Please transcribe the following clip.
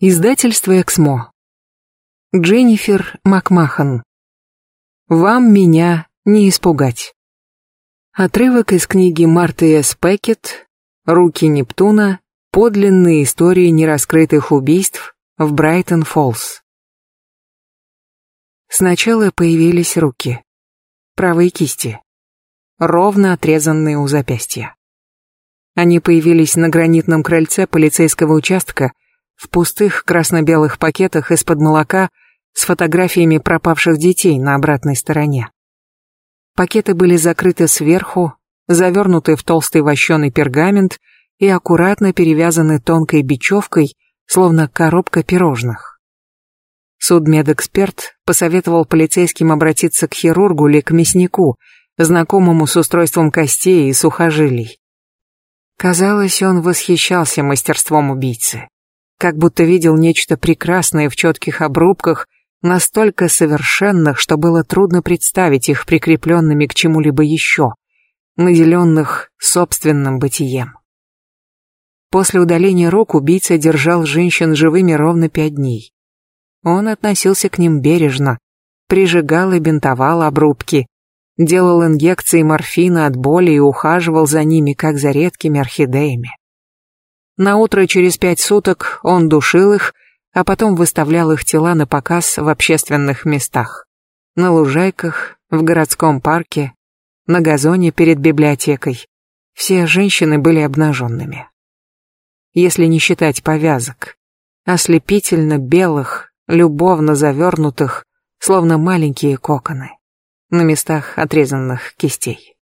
Издательство «Эксмо». Дженнифер Макмахан. «Вам меня не испугать». Отрывок из книги Марты С. Пекет «Руки Нептуна. Подлинные истории нераскрытых убийств в Брайтон-Фоллс». Сначала появились руки. Правые кисти. Ровно отрезанные у запястья. Они появились на гранитном крыльце полицейского участка, в пустых красно-белых пакетах из-под молока с фотографиями пропавших детей на обратной стороне. Пакеты были закрыты сверху, завернуты в толстый вощеный пергамент и аккуратно перевязаны тонкой бечевкой, словно коробка пирожных. Судмедэксперт посоветовал полицейским обратиться к хирургу или к мяснику, знакомому с устройством костей и сухожилий. Казалось, он восхищался мастерством убийцы как будто видел нечто прекрасное в четких обрубках, настолько совершенных, что было трудно представить их прикрепленными к чему-либо еще, наделенных собственным бытием. После удаления рук убийца держал женщин живыми ровно пять дней. Он относился к ним бережно, прижигал и бинтовал обрубки, делал инъекции морфина от боли и ухаживал за ними, как за редкими орхидеями. На утро через пять суток он душил их, а потом выставлял их тела на показ в общественных местах. На лужайках, в городском парке, на газоне перед библиотекой. Все женщины были обнаженными. Если не считать повязок, ослепительно белых, любовно завернутых, словно маленькие коконы, на местах отрезанных кистей.